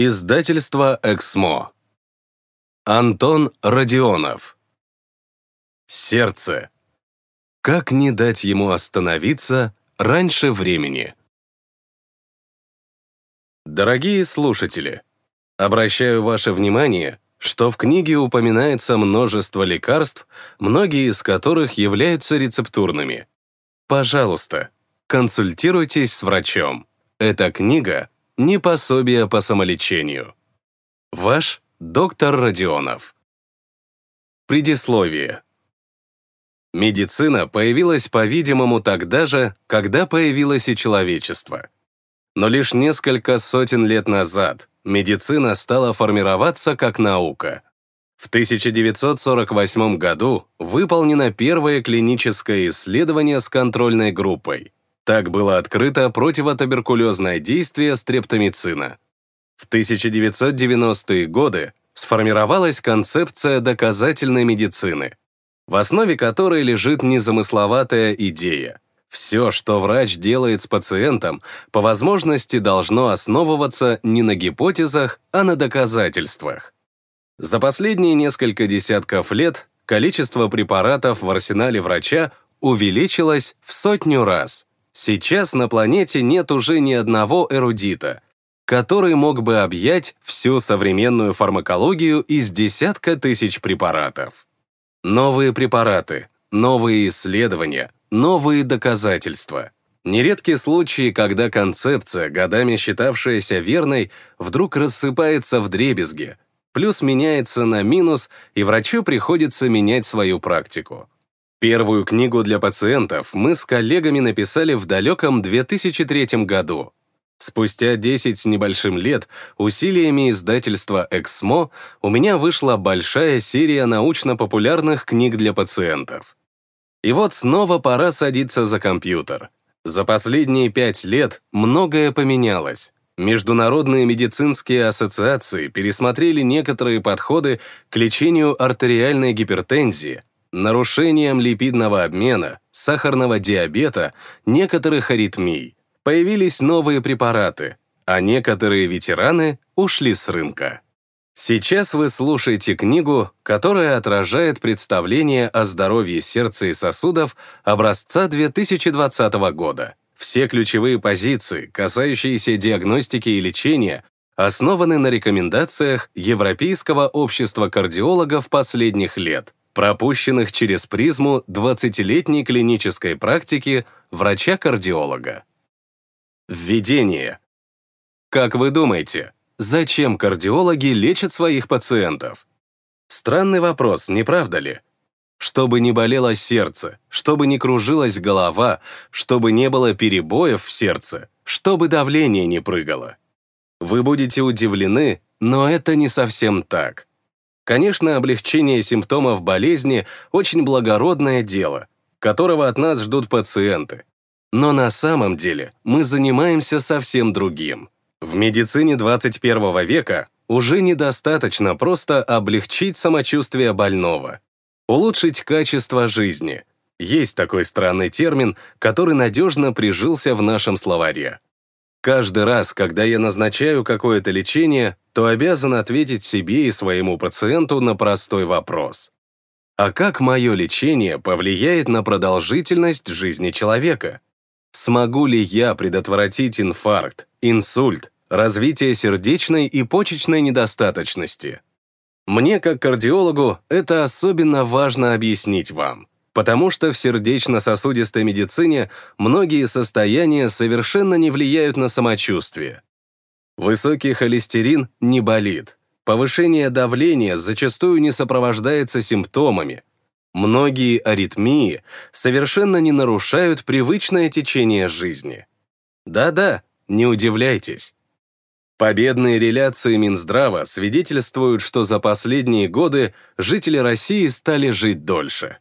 Издательство «Эксмо». Антон Родионов. Сердце. Как не дать ему остановиться раньше времени? Дорогие слушатели, обращаю ваше внимание, что в книге упоминается множество лекарств, многие из которых являются рецептурными. Пожалуйста, консультируйтесь с врачом. Эта книга — не пособие по самолечению. Ваш доктор Родионов. Предисловие. Медицина появилась, по-видимому, тогда же, когда появилось и человечество. Но лишь несколько сотен лет назад медицина стала формироваться как наука. В 1948 году выполнено первое клиническое исследование с контрольной группой. Так было открыто противотуберкулезное действие стрептомицина. В 1990-е годы сформировалась концепция доказательной медицины, в основе которой лежит незамысловатая идея. Все, что врач делает с пациентом, по возможности должно основываться не на гипотезах, а на доказательствах. За последние несколько десятков лет количество препаратов в арсенале врача увеличилось в сотню раз. Сейчас на планете нет уже ни одного эрудита, который мог бы объять всю современную фармакологию из десятка тысяч препаратов. Новые препараты, новые исследования, новые доказательства. Нередки случаи, когда концепция, годами считавшаяся верной, вдруг рассыпается в дребезги, плюс меняется на минус, и врачу приходится менять свою практику. Первую книгу для пациентов мы с коллегами написали в далеком 2003 году. Спустя 10 с небольшим лет усилиями издательства «Эксмо» у меня вышла большая серия научно-популярных книг для пациентов. И вот снова пора садиться за компьютер. За последние пять лет многое поменялось. Международные медицинские ассоциации пересмотрели некоторые подходы к лечению артериальной гипертензии, нарушением липидного обмена, сахарного диабета, некоторых аритмий. Появились новые препараты, а некоторые ветераны ушли с рынка. Сейчас вы слушаете книгу, которая отражает представление о здоровье сердца и сосудов образца 2020 года. Все ключевые позиции, касающиеся диагностики и лечения, основаны на рекомендациях Европейского общества кардиологов последних лет, пропущенных через призму 20-летней клинической практики врача-кардиолога. Введение. Как вы думаете, зачем кардиологи лечат своих пациентов? Странный вопрос, не правда ли? Чтобы не болело сердце, чтобы не кружилась голова, чтобы не было перебоев в сердце, чтобы давление не прыгало. Вы будете удивлены, но это не совсем так. Конечно, облегчение симптомов болезни – очень благородное дело, которого от нас ждут пациенты. Но на самом деле мы занимаемся совсем другим. В медицине 21 века уже недостаточно просто облегчить самочувствие больного, улучшить качество жизни. Есть такой странный термин, который надежно прижился в нашем словаре. Каждый раз, когда я назначаю какое-то лечение, то обязан ответить себе и своему пациенту на простой вопрос. А как мое лечение повлияет на продолжительность жизни человека? Смогу ли я предотвратить инфаркт, инсульт, развитие сердечной и почечной недостаточности? Мне, как кардиологу, это особенно важно объяснить вам потому что в сердечно-сосудистой медицине многие состояния совершенно не влияют на самочувствие. Высокий холестерин не болит. Повышение давления зачастую не сопровождается симптомами. Многие аритмии совершенно не нарушают привычное течение жизни. Да-да, не удивляйтесь. Победные реляции Минздрава свидетельствуют, что за последние годы жители России стали жить дольше.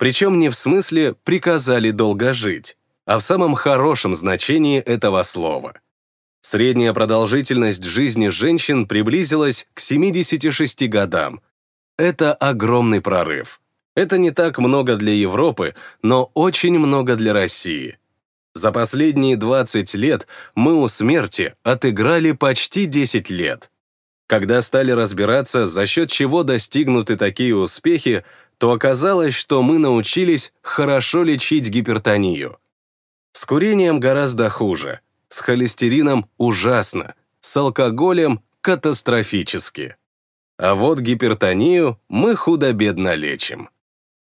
Причем не в смысле «приказали долго жить», а в самом хорошем значении этого слова. Средняя продолжительность жизни женщин приблизилась к 76 годам. Это огромный прорыв. Это не так много для Европы, но очень много для России. За последние 20 лет мы у смерти отыграли почти 10 лет. Когда стали разбираться, за счет чего достигнуты такие успехи, то оказалось, что мы научились хорошо лечить гипертонию. С курением гораздо хуже, с холестерином ужасно, с алкоголем катастрофически. А вот гипертонию мы худо-бедно лечим.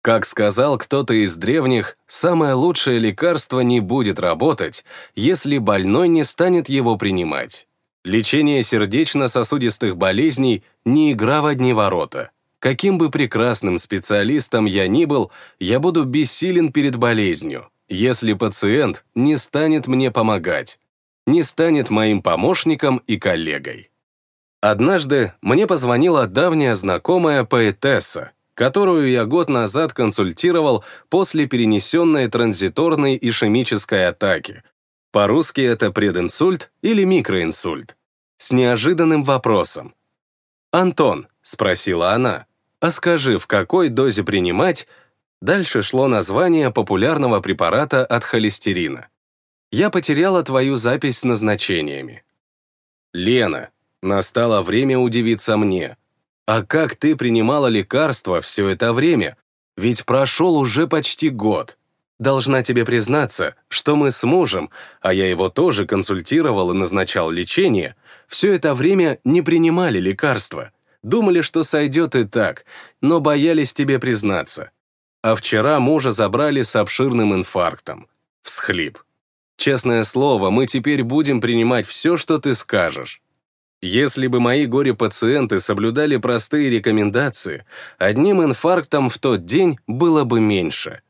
Как сказал кто-то из древних, самое лучшее лекарство не будет работать, если больной не станет его принимать. Лечение сердечно-сосудистых болезней не игра в одни ворота. Каким бы прекрасным специалистом я ни был, я буду бессилен перед болезнью, если пациент не станет мне помогать, не станет моим помощником и коллегой. Однажды мне позвонила давняя знакомая поэтесса, которую я год назад консультировал после перенесенной транзиторной ишемической атаки. По-русски это прединсульт или микроинсульт. С неожиданным вопросом. «Антон», — спросила она, — «а скажи, в какой дозе принимать?» Дальше шло название популярного препарата от холестерина. Я потеряла твою запись с назначениями. Лена, Настало время удивиться мне. А как ты принимала лекарства все это время? Ведь прошел уже почти год. Должна тебе признаться, что мы с мужем, а я его тоже консультировал и назначал лечение, все это время не принимали лекарства. Думали, что сойдет и так, но боялись тебе признаться. А вчера мужа забрали с обширным инфарктом. Всхлип. Честное слово, мы теперь будем принимать все, что ты скажешь. Если бы мои горе-пациенты соблюдали простые рекомендации, одним инфарктом в тот день было бы меньше.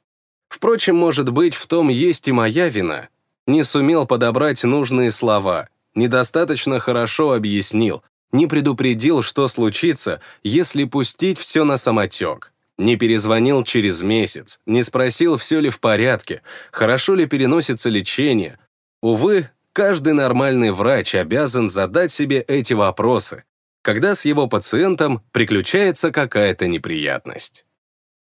Впрочем, может быть, в том есть и моя вина. Не сумел подобрать нужные слова, недостаточно хорошо объяснил, не предупредил, что случится, если пустить все на самотек. Не перезвонил через месяц, не спросил, все ли в порядке, хорошо ли переносится лечение. Увы, Каждый нормальный врач обязан задать себе эти вопросы, когда с его пациентом приключается какая-то неприятность.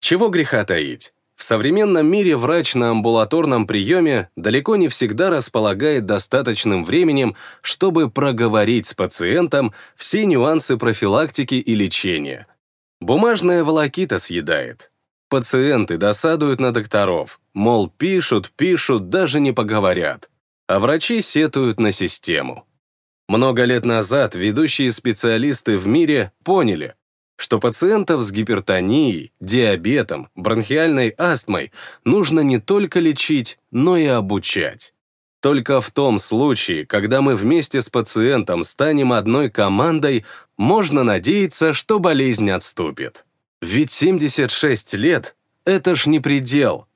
Чего греха таить? В современном мире врач на амбулаторном приеме далеко не всегда располагает достаточным временем, чтобы проговорить с пациентом все нюансы профилактики и лечения. Бумажная волокита съедает. Пациенты досадуют на докторов, мол, пишут, пишут, даже не поговорят а врачи сетуют на систему. Много лет назад ведущие специалисты в мире поняли, что пациентов с гипертонией, диабетом, бронхиальной астмой нужно не только лечить, но и обучать. Только в том случае, когда мы вместе с пациентом станем одной командой, можно надеяться, что болезнь отступит. Ведь 76 лет — это ж не предел,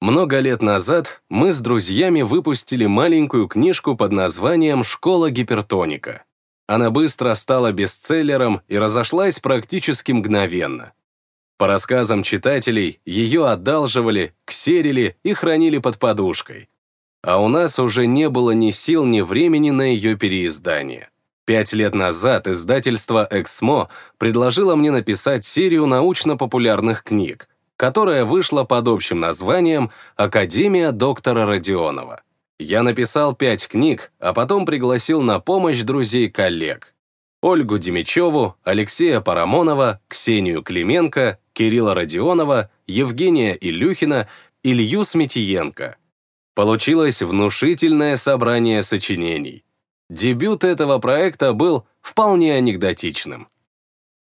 много лет назад мы с друзьями выпустили маленькую книжку под названием «Школа гипертоника». Она быстро стала бестселлером и разошлась практически мгновенно. По рассказам читателей, ее одалживали, ксерили и хранили под подушкой. А у нас уже не было ни сил, ни времени на ее переиздание. Пять лет назад издательство «Эксмо» предложило мне написать серию научно-популярных книг, которая вышла под общим названием «Академия доктора Родионова». Я написал пять книг, а потом пригласил на помощь друзей-коллег. Ольгу Демичеву, Алексея Парамонова, Ксению Клименко, Кирилла Родионова, Евгения Илюхина, Илью Сметиенко. Получилось внушительное собрание сочинений. Дебют этого проекта был вполне анекдотичным.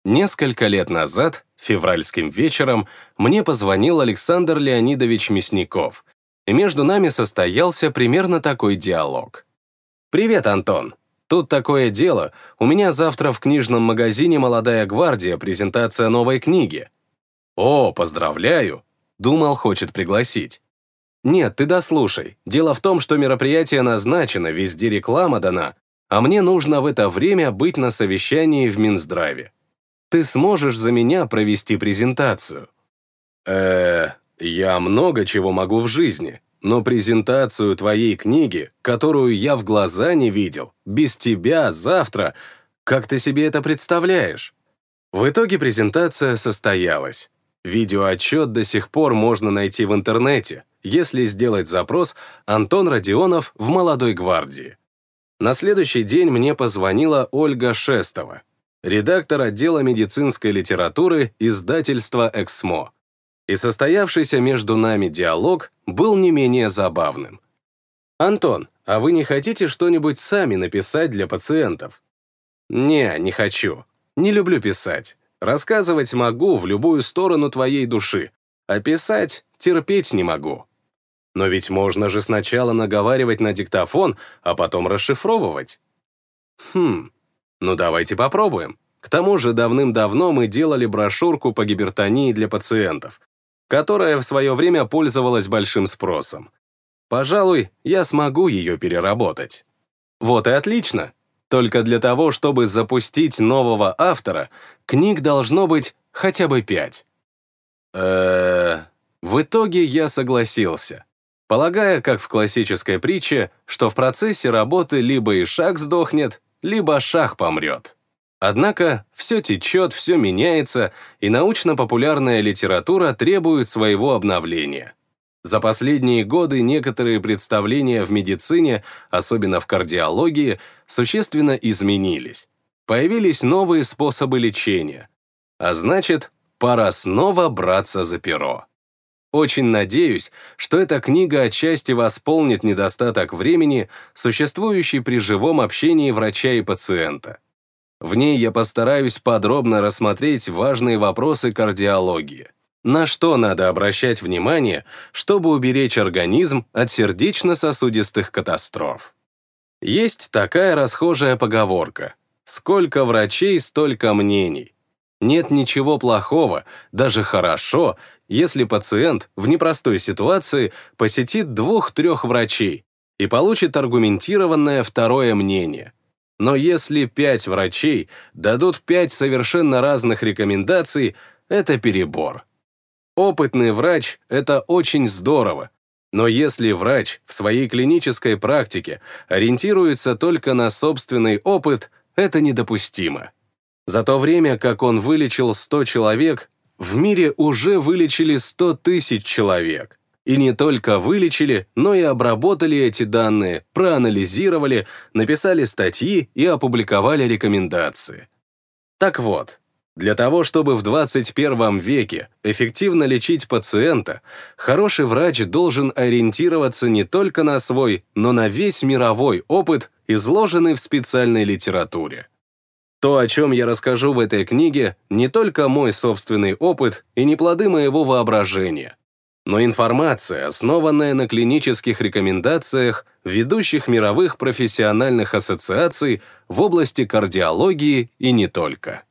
Несколько лет назад, февральским вечером, мне позвонил Александр Леонидович Мясников, и между нами состоялся примерно такой диалог. «Привет, Антон. Тут такое дело. У меня завтра в книжном магазине «Молодая гвардия» презентация новой книги». «О, поздравляю!» Думал, хочет пригласить. «Нет, ты дослушай. Дело в том, что мероприятие назначено, везде реклама дана, а мне нужно в это время быть на совещании в Минздраве ты сможешь за меня провести презентацию. э я много чего могу в жизни, но презентацию твоей книги, которую я в глаза не видел, без тебя завтра, как ты себе это представляешь? В итоге презентация состоялась. Видеоотчет до сих пор можно найти в интернете. если сделать запрос «Антон Родионов в молодой гвардии». На следующий день мне позвонила Ольга Шестова, редактор отдела медицинской литературы издательства «Эксмо». И состоявшийся между нами диалог был не менее забавным. «Антон, а вы не хотите что-нибудь сами написать для пациентов?» «Не, не хочу. Не люблю писать. Рассказывать могу в любую сторону твоей души, а писать терпеть не могу. Но ведь можно же сначала наговаривать на диктофон, а потом расшифровывать. Хм, ну давайте попробуем. К тому же давным-давно мы делали брошюрку по гипертонии для пациентов, которая в свое время пользовалась большим спросом. Пожалуй, я смогу ее переработать. Вот и отлично. Только для того, чтобы запустить нового автора, книг должно быть хотя бы пять. Э, В итоге я согласился, полагая, как в классической притче, что в процессе работы либо и шаг сдохнет, либо шах помрет. Однако все течет, все меняется, и научно-популярная литература требует своего обновления. За последние годы некоторые представления в медицине, особенно в кардиологии, существенно изменились. Появились новые способы лечения. А значит, пора снова браться за перо. Очень надеюсь, что эта книга отчасти восполнит недостаток времени, существующий при живом общении врача и пациента. В ней я постараюсь подробно рассмотреть важные вопросы кардиологии на что надо обращать внимание, чтобы уберечь организм от сердечно-сосудистых катастроф. Есть такая расхожая поговорка «Сколько врачей, столько мнений». Нет ничего плохого, даже хорошо, если пациент в непростой ситуации посетит двух-трех врачей и получит аргументированное второе мнение. Но если пять врачей дадут пять совершенно разных рекомендаций, это перебор. Опытный врач — это очень здорово, но если врач в своей клинической практике ориентируется только на собственный опыт, это недопустимо. За то время, как он вылечил 100 человек, в мире уже вылечили 100 тысяч человек. И не только вылечили, но и обработали эти данные, проанализировали, написали статьи и опубликовали рекомендации. Так вот, для того, чтобы в 21 веке эффективно лечить пациента, хороший врач должен ориентироваться не только на свой, но на весь мировой опыт, изложенный в специальной литературе. То, о чем я расскажу в этой книге, не только мой собственный опыт и не плоды моего воображения, но информация, основанная на клинических рекомендациях ведущих мировых профессиональных ассоциаций в области кардиологии и не только.